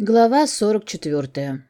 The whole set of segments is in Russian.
Глава 44.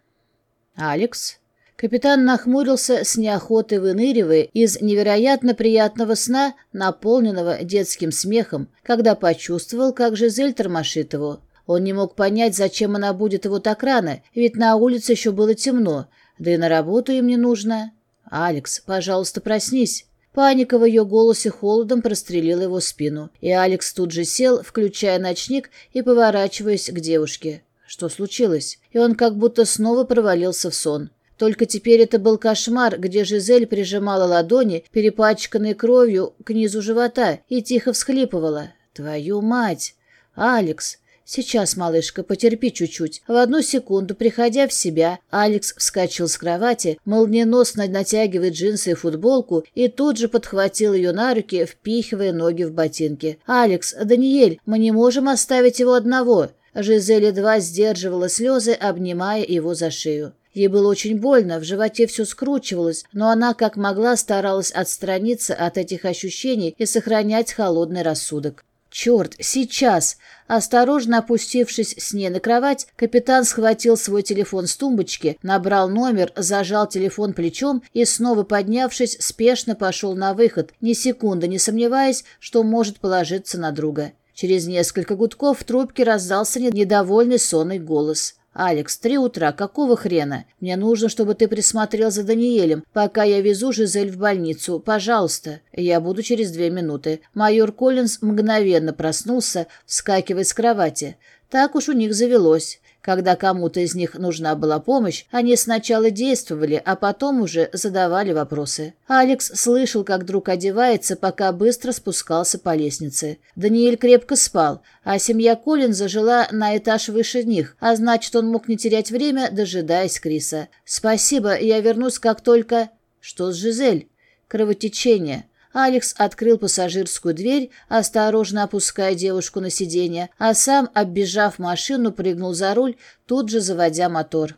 Алекс. Капитан нахмурился, с неохоты выныривая из невероятно приятного сна, наполненного детским смехом, когда почувствовал, как Жизель тормошит его. Он не мог понять, зачем она будет его так рано, ведь на улице еще было темно, да и на работу им не нужно. «Алекс, пожалуйста, проснись». Паника в ее голосе холодом прострелила его спину, и Алекс тут же сел, включая ночник и поворачиваясь к девушке. Что случилось? И он как будто снова провалился в сон. Только теперь это был кошмар, где Жизель прижимала ладони, перепачканные кровью, к низу живота и тихо всхлипывала. «Твою мать! Алекс!» «Сейчас, малышка, потерпи чуть-чуть». В одну секунду, приходя в себя, Алекс вскочил с кровати, молниеносно натягивает джинсы и футболку и тут же подхватил ее на руки, впихивая ноги в ботинки. «Алекс, Даниэль, мы не можем оставить его одного. Жизеля едва сдерживала слезы, обнимая его за шею. Ей было очень больно, в животе все скручивалось, но она как могла старалась отстраниться от этих ощущений и сохранять холодный рассудок. «Черт, сейчас!» Осторожно опустившись с ней на кровать, капитан схватил свой телефон с тумбочки, набрал номер, зажал телефон плечом и, снова поднявшись, спешно пошел на выход, ни секунды не сомневаясь, что может положиться на друга. Через несколько гудков в трубке раздался недовольный сонный голос. «Алекс, три утра, какого хрена? Мне нужно, чтобы ты присмотрел за Даниэлем, пока я везу Жизель в больницу. Пожалуйста». «Я буду через две минуты». Майор Коллинз мгновенно проснулся, вскакивая с кровати. Так уж у них завелось. Когда кому-то из них нужна была помощь, они сначала действовали, а потом уже задавали вопросы. Алекс слышал, как друг одевается, пока быстро спускался по лестнице. Даниэль крепко спал, а семья Коллинза жила на этаж выше них, а значит, он мог не терять время, дожидаясь Криса. «Спасибо, я вернусь, как только...» «Что с Жизель?» «Кровотечение. Алекс открыл пассажирскую дверь, осторожно опуская девушку на сиденье, а сам, оббежав машину, прыгнул за руль, тут же заводя мотор.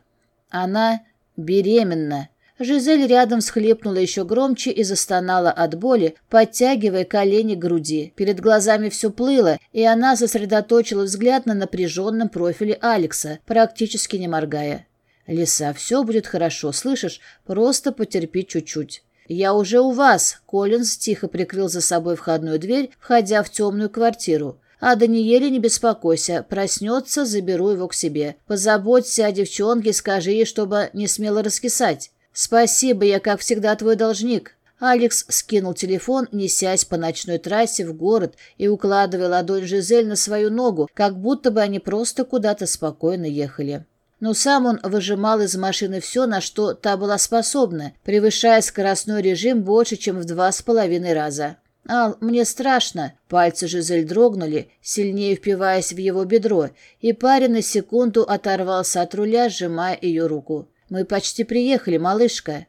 Она беременна. Жизель рядом схлепнула еще громче и застонала от боли, подтягивая колени к груди. Перед глазами все плыло, и она сосредоточила взгляд на напряженном профиле Алекса, практически не моргая. «Лиса, все будет хорошо, слышишь? Просто потерпи чуть-чуть». Я уже у вас!» Колинс. тихо прикрыл за собой входную дверь, входя в темную квартиру. «А Даниэле не беспокойся. Проснется, заберу его к себе. Позаботься о девчонке, скажи ей, чтобы не смело раскисать. Спасибо, я, как всегда, твой должник». Алекс скинул телефон, несясь по ночной трассе в город и укладывая ладонь Жизель на свою ногу, как будто бы они просто куда-то спокойно ехали. Ну, Но сам он выжимал из машины все, на что та была способна, превышая скоростной режим больше, чем в два с половиной раза. «Ал, мне страшно!» Пальцы Жизель дрогнули, сильнее впиваясь в его бедро, и парень на секунду оторвался от руля, сжимая ее руку. «Мы почти приехали, малышка!»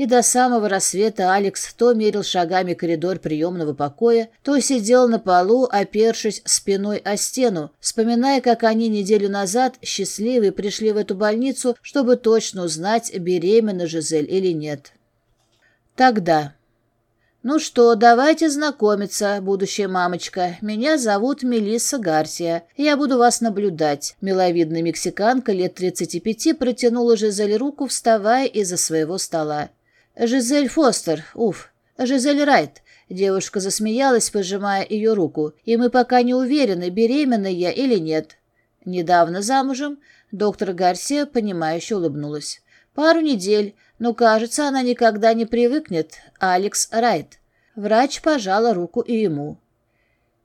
И до самого рассвета Алекс то мерил шагами коридор приемного покоя, то сидел на полу, опершись спиной о стену, вспоминая, как они неделю назад, счастливые, пришли в эту больницу, чтобы точно узнать, беременна Жизель или нет. Тогда. «Ну что, давайте знакомиться, будущая мамочка. Меня зовут Мелисса Гарсия. Я буду вас наблюдать». Миловидная мексиканка лет 35 протянула Жизель руку, вставая из-за своего стола. Жизель Фостер, уф, Жизель Райт. Девушка засмеялась, пожимая ее руку. И мы пока не уверены, беременна я или нет. Недавно замужем доктор Гарсия, понимающе улыбнулась. Пару недель, но, кажется, она никогда не привыкнет. Алекс Райт. Врач пожала руку и ему.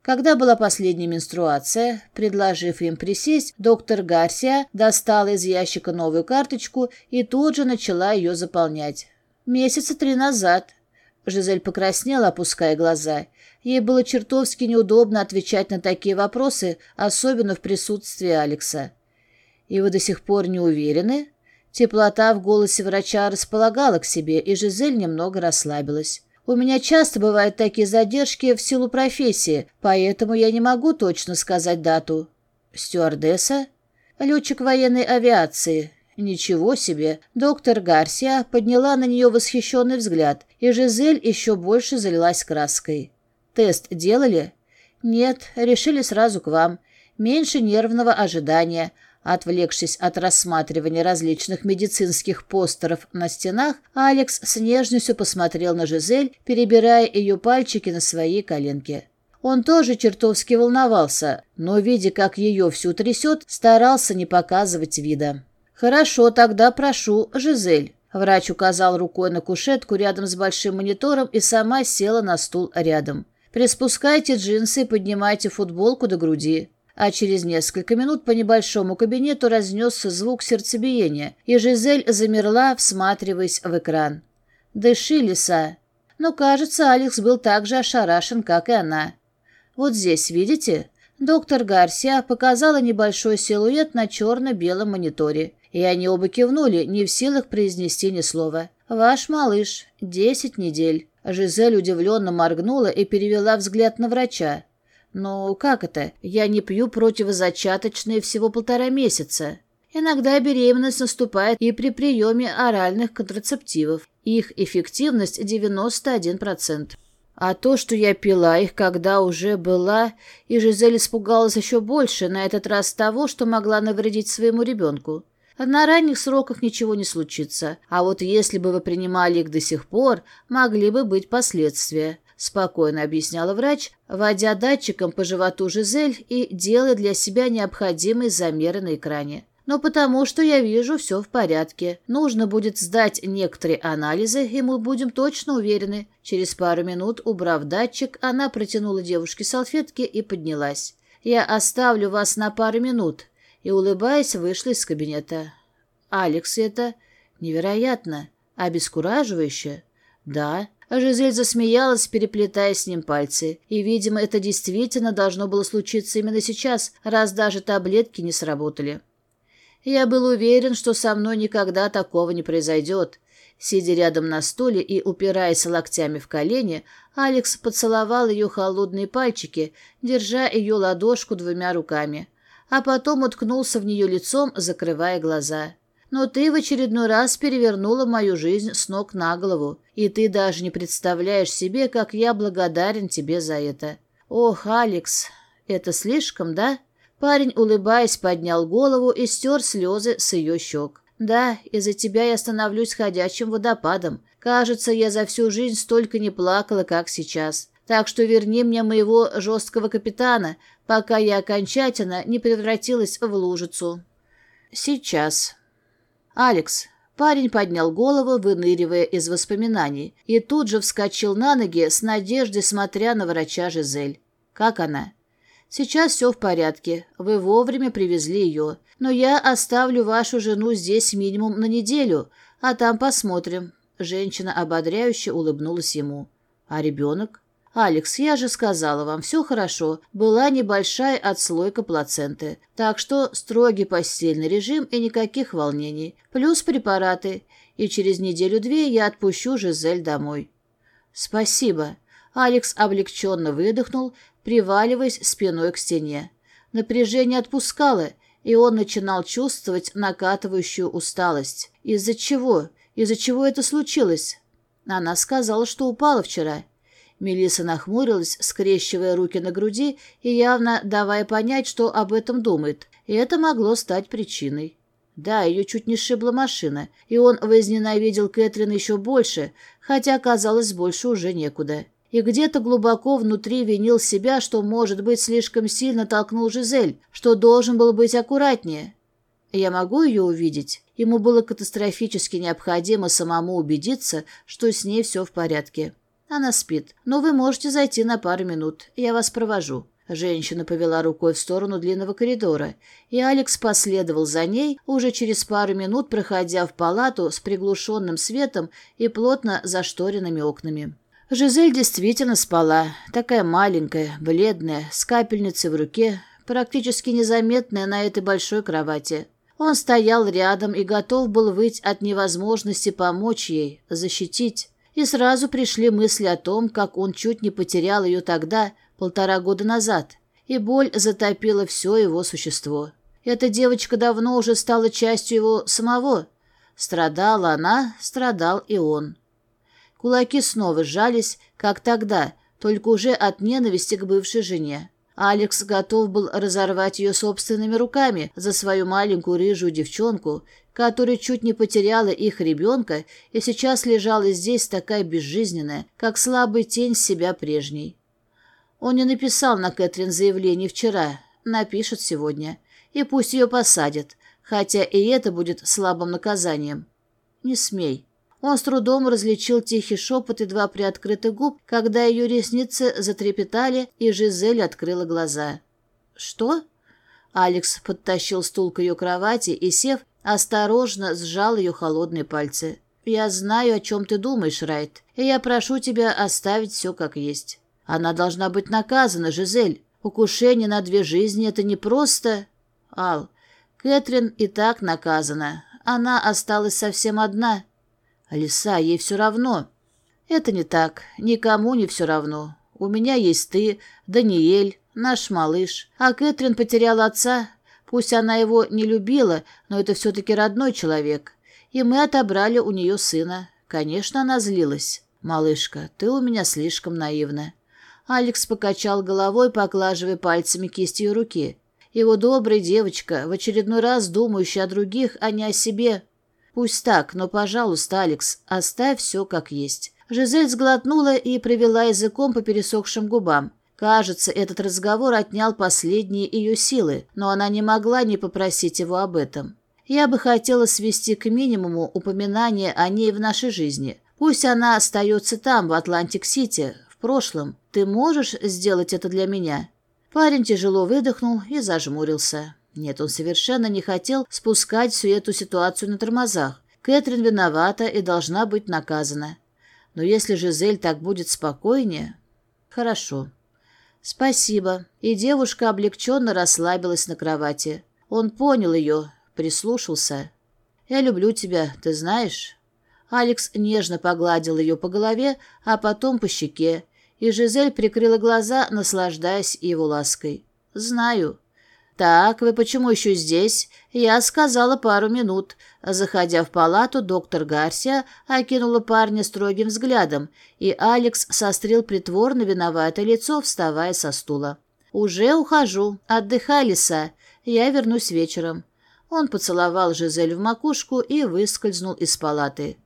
Когда была последняя менструация, предложив им присесть, доктор Гарсия достала из ящика новую карточку и тут же начала ее заполнять. Месяца три назад. Жизель покраснела, опуская глаза. Ей было чертовски неудобно отвечать на такие вопросы, особенно в присутствии Алекса. «И вы до сих пор не уверены?» Теплота в голосе врача располагала к себе, и Жизель немного расслабилась. У меня часто бывают такие задержки в силу профессии, поэтому я не могу точно сказать дату. Стюардесса? Летчик военной авиации. Ничего себе! Доктор Гарсия подняла на нее восхищенный взгляд, и Жизель еще больше залилась краской. «Тест делали?» «Нет, решили сразу к вам. Меньше нервного ожидания». Отвлекшись от рассматривания различных медицинских постеров на стенах, Алекс с нежностью посмотрел на Жизель, перебирая ее пальчики на своей коленке. Он тоже чертовски волновался, но, видя, как ее всю трясет, старался не показывать вида. Хорошо, тогда прошу, Жизель». Врач указал рукой на кушетку рядом с большим монитором и сама села на стул рядом. «Приспускайте джинсы и поднимайте футболку до груди». А через несколько минут по небольшому кабинету разнесся звук сердцебиения, и Жизель замерла, всматриваясь в экран. «Дыши, лиса!» Но, кажется, Алекс был так же ошарашен, как и она. «Вот здесь, видите?» Доктор Гарсия показала небольшой силуэт на черно-белом мониторе. И Они оба кивнули, не в силах произнести ни слова. «Ваш малыш. Десять недель». Жизель удивленно моргнула и перевела взгляд на врача. «Ну, как это? Я не пью противозачаточные всего полтора месяца». Иногда беременность наступает и при приеме оральных контрацептивов. Их эффективность 91%. А то, что я пила их, когда уже была, и Жизель испугалась еще больше, на этот раз того, что могла навредить своему ребенку. На ранних сроках ничего не случится, а вот если бы вы принимали их до сих пор, могли бы быть последствия. — спокойно объясняла врач, вводя датчиком по животу Жизель и делая для себя необходимые замеры на экране. «Но потому что я вижу, все в порядке. Нужно будет сдать некоторые анализы, и мы будем точно уверены». Через пару минут, убрав датчик, она протянула девушке салфетки и поднялась. «Я оставлю вас на пару минут и, улыбаясь, вышла из кабинета. «Алекс, это невероятно, обескураживающе». «Да». Жизель засмеялась, переплетая с ним пальцы. И, видимо, это действительно должно было случиться именно сейчас, раз даже таблетки не сработали. Я был уверен, что со мной никогда такого не произойдет. Сидя рядом на стуле и упираясь локтями в колени, Алекс поцеловал ее холодные пальчики, держа ее ладошку двумя руками а потом уткнулся в нее лицом, закрывая глаза. «Но ты в очередной раз перевернула мою жизнь с ног на голову, и ты даже не представляешь себе, как я благодарен тебе за это». «Ох, Алекс, это слишком, да?» Парень, улыбаясь, поднял голову и стер слезы с ее щек. «Да, из-за тебя я становлюсь ходячим водопадом. Кажется, я за всю жизнь столько не плакала, как сейчас. Так что верни мне моего жесткого капитана, пока я окончательно не превратилась в лужицу. Сейчас. Алекс. Парень поднял голову, выныривая из воспоминаний, и тут же вскочил на ноги с надеждой, смотря на врача Жизель. Как она? Сейчас все в порядке. Вы вовремя привезли ее. Но я оставлю вашу жену здесь минимум на неделю, а там посмотрим. Женщина ободряюще улыбнулась ему. А ребенок? «Алекс, я же сказала вам, все хорошо. Была небольшая отслойка плаценты. Так что строгий постельный режим и никаких волнений. Плюс препараты. И через неделю-две я отпущу Жизель домой». «Спасибо». Алекс облегченно выдохнул, приваливаясь спиной к стене. Напряжение отпускало, и он начинал чувствовать накатывающую усталость. «Из-за чего? Из-за чего это случилось?» Она сказала, что упала вчера. Мелиса нахмурилась, скрещивая руки на груди и явно давая понять, что об этом думает. И это могло стать причиной. Да, ее чуть не сшибла машина, и он возненавидел Кэтрин еще больше, хотя, казалось, больше уже некуда. И где-то глубоко внутри винил себя, что, может быть, слишком сильно толкнул Жизель, что должен был быть аккуратнее. Я могу ее увидеть? Ему было катастрофически необходимо самому убедиться, что с ней все в порядке. Она спит, но вы можете зайти на пару минут, я вас провожу». Женщина повела рукой в сторону длинного коридора, и Алекс последовал за ней, уже через пару минут проходя в палату с приглушенным светом и плотно зашторенными окнами. Жизель действительно спала, такая маленькая, бледная, с капельницей в руке, практически незаметная на этой большой кровати. Он стоял рядом и готов был выть от невозможности помочь ей, защитить и сразу пришли мысли о том, как он чуть не потерял ее тогда, полтора года назад, и боль затопила все его существо. Эта девочка давно уже стала частью его самого. Страдала она, страдал и он. Кулаки снова сжались, как тогда, только уже от ненависти к бывшей жене. Алекс готов был разорвать ее собственными руками за свою маленькую рыжую девчонку, которая чуть не потеряла их ребенка и сейчас лежала здесь такая безжизненная, как слабая тень себя прежней. Он не написал на Кэтрин заявление вчера, напишет сегодня, и пусть ее посадят, хотя и это будет слабым наказанием. Не смей. Он с трудом различил тихий шепот, два приоткрытых губ, когда ее ресницы затрепетали, и Жизель открыла глаза. «Что?» Алекс подтащил стул к ее кровати и, сев, осторожно сжал ее холодные пальцы. «Я знаю, о чем ты думаешь, Райт, и я прошу тебя оставить все как есть. Она должна быть наказана, Жизель. Укушение на две жизни — это не просто...» «Ал, Кэтрин и так наказана. Она осталась совсем одна». Лиса, ей все равно. Это не так. Никому не все равно. У меня есть ты, Даниэль, наш малыш. А Кэтрин потеряла отца. Пусть она его не любила, но это все-таки родной человек. И мы отобрали у нее сына. Конечно, она злилась. «Малышка, ты у меня слишком наивна». Алекс покачал головой, поглаживая пальцами кисть ее руки. Его добрая девочка, в очередной раз думающая о других, а не о себе, «Пусть так, но, пожалуйста, Алекс, оставь все как есть». Жизель сглотнула и провела языком по пересохшим губам. Кажется, этот разговор отнял последние ее силы, но она не могла не попросить его об этом. «Я бы хотела свести к минимуму упоминание о ней в нашей жизни. Пусть она остается там, в Атлантик-Сити, в прошлом. Ты можешь сделать это для меня?» Парень тяжело выдохнул и зажмурился. Нет, он совершенно не хотел спускать всю эту ситуацию на тормозах. Кэтрин виновата и должна быть наказана. Но если Жизель так будет спокойнее... Хорошо. Спасибо. И девушка облегченно расслабилась на кровати. Он понял ее, прислушался. «Я люблю тебя, ты знаешь?» Алекс нежно погладил ее по голове, а потом по щеке, и Жизель прикрыла глаза, наслаждаясь его лаской. «Знаю». «Так, вы почему еще здесь?» Я сказала пару минут. Заходя в палату, доктор Гарсия окинула парня строгим взглядом, и Алекс сострил притворно виноватое лицо, вставая со стула. «Уже ухожу. Отдыхай, лиса. Я вернусь вечером». Он поцеловал Жизель в макушку и выскользнул из палаты.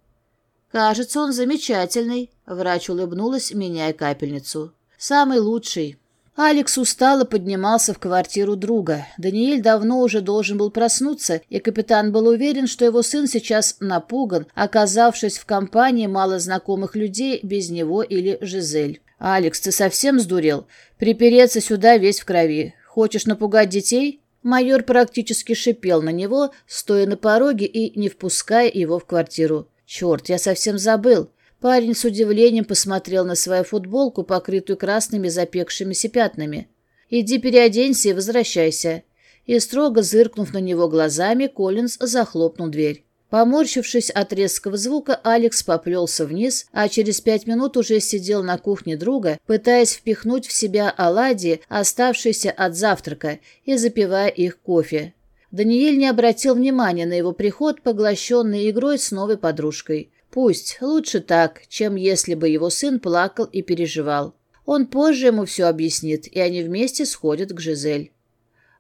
«Кажется, он замечательный», — врач улыбнулась, меняя капельницу. «Самый лучший». Алекс устало поднимался в квартиру друга. Даниэль давно уже должен был проснуться, и капитан был уверен, что его сын сейчас напуган, оказавшись в компании малознакомых людей без него или Жизель. «Алекс, ты совсем сдурел? Припереться сюда весь в крови. Хочешь напугать детей?» Майор практически шипел на него, стоя на пороге и не впуская его в квартиру. «Черт, я совсем забыл. Парень с удивлением посмотрел на свою футболку, покрытую красными запекшимися пятнами. «Иди переоденься и возвращайся». И строго зыркнув на него глазами, Коллинз захлопнул дверь. Поморщившись от резкого звука, Алекс поплелся вниз, а через пять минут уже сидел на кухне друга, пытаясь впихнуть в себя оладьи, оставшиеся от завтрака, и запивая их кофе. Даниэль не обратил внимания на его приход, поглощенный игрой с новой подружкой. Пусть лучше так, чем если бы его сын плакал и переживал. Он позже ему все объяснит, и они вместе сходят к Жизель.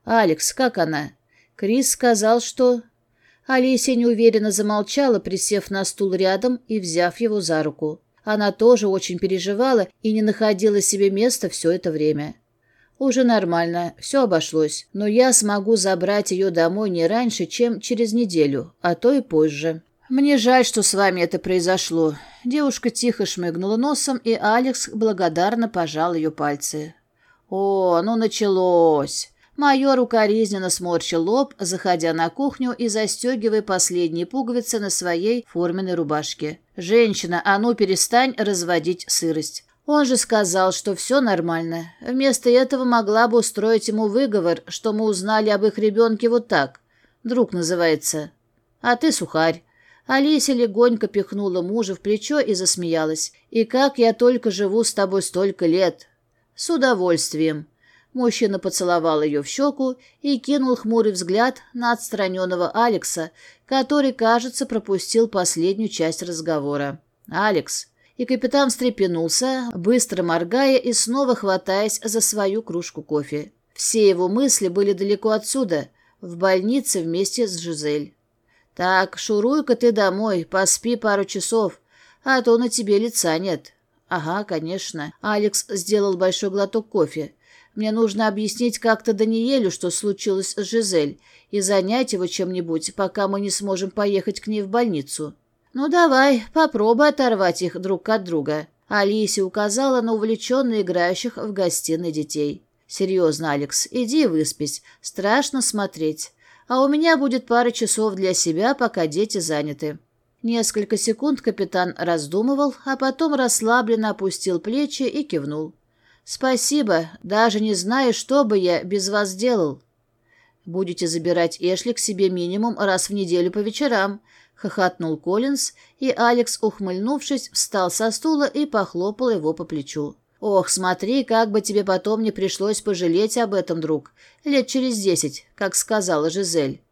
«Алекс, как она?» Крис сказал, что... Алисия неуверенно замолчала, присев на стул рядом и взяв его за руку. Она тоже очень переживала и не находила себе места все это время. «Уже нормально, все обошлось, но я смогу забрать ее домой не раньше, чем через неделю, а то и позже». Мне жаль, что с вами это произошло. Девушка тихо шмыгнула носом, и Алекс благодарно пожал ее пальцы. О, ну началось. Майор укоризненно сморщил лоб, заходя на кухню и застегивая последние пуговицы на своей форменной рубашке. «Женщина, а ну перестань разводить сырость. Он же сказал, что все нормально. Вместо этого могла бы устроить ему выговор, что мы узнали об их ребенке вот так. Друг называется. А ты сухарь. Алиса легонько пихнула мужа в плечо и засмеялась. «И как я только живу с тобой столько лет!» «С удовольствием!» Мужчина поцеловал ее в щеку и кинул хмурый взгляд на отстраненного Алекса, который, кажется, пропустил последнюю часть разговора. «Алекс!» И капитан встрепенулся, быстро моргая и снова хватаясь за свою кружку кофе. Все его мысли были далеко отсюда, в больнице вместе с Жизель. Так, шуруйка ты домой, поспи пару часов, а то на тебе лица нет». «Ага, конечно». Алекс сделал большой глоток кофе. «Мне нужно объяснить как-то Даниелю, что случилось с Жизель, и занять его чем-нибудь, пока мы не сможем поехать к ней в больницу». «Ну давай, попробуй оторвать их друг от друга». Алисия указала на увлеченно играющих в гостиной детей. «Серьезно, Алекс, иди выспись. Страшно смотреть а у меня будет пара часов для себя, пока дети заняты». Несколько секунд капитан раздумывал, а потом расслабленно опустил плечи и кивнул. «Спасибо, даже не знаю, что бы я без вас делал». «Будете забирать Эшли к себе минимум раз в неделю по вечерам», — хохотнул Коллинз, и Алекс, ухмыльнувшись, встал со стула и похлопал его по плечу. Ох, смотри, как бы тебе потом не пришлось пожалеть об этом, друг. Лет через десять, как сказала Жизель.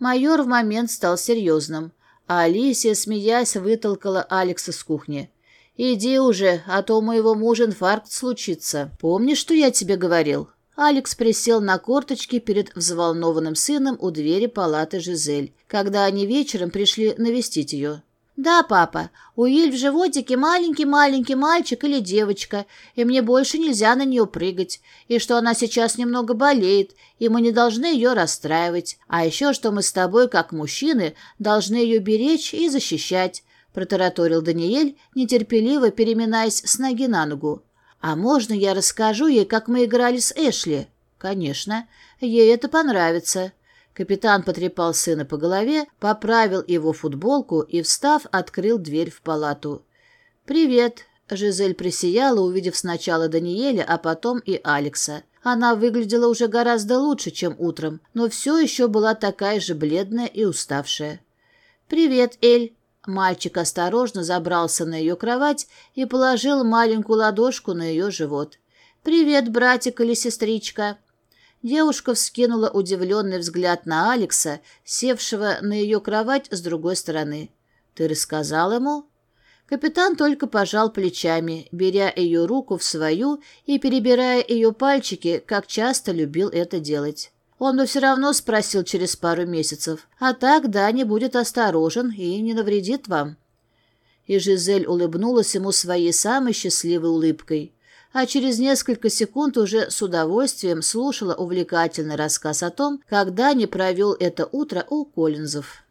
Майор в момент стал серьезным, а Алисия, смеясь, вытолкала Алекса с кухни. «Иди уже, а то у моего мужа инфаркт случится. Помнишь, что я тебе говорил?» Алекс присел на корточки перед взволнованным сыном у двери палаты Жизель, когда они вечером пришли навестить ее. Да, папа, У Иль в животике маленький-маленький мальчик или девочка, и мне больше нельзя на нее прыгать, и что она сейчас немного болеет, и мы не должны ее расстраивать. А еще, что мы с тобой, как мужчины, должны ее беречь и защищать», — протараторил Даниэль, нетерпеливо переминаясь с ноги на ногу. «А можно я расскажу ей, как мы играли с Эшли?» «Конечно, ей это понравится». Капитан потрепал сына по голове, поправил его футболку и, встав, открыл дверь в палату. «Привет!» – Жизель присияла, увидев сначала Даниэля, а потом и Алекса. Она выглядела уже гораздо лучше, чем утром, но все еще была такая же бледная и уставшая. «Привет, Эль!» Мальчик осторожно забрался на ее кровать и положил маленькую ладошку на ее живот. «Привет, братик или сестричка!» Девушка вскинула удивленный взгляд на Алекса, севшего на ее кровать с другой стороны. «Ты рассказал ему?» Капитан только пожал плечами, беря ее руку в свою и перебирая ее пальчики, как часто любил это делать. Он бы все равно спросил через пару месяцев, а так Дани будет осторожен и не навредит вам. И Жизель улыбнулась ему своей самой счастливой улыбкой а через несколько секунд уже с удовольствием слушала увлекательный рассказ о том, когда не провел это утро у Коллинзов.